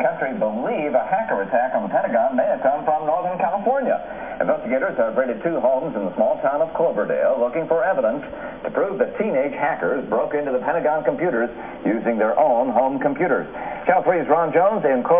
country believe a hacker attack on the Pentagon may have come from Northern California. Investigators have raided two homes in the small town of Cloverdale looking for evidence to prove that teenage hackers broke into the Pentagon computers using their own home computers. Channel 3's Ron Jones in Cloverdale.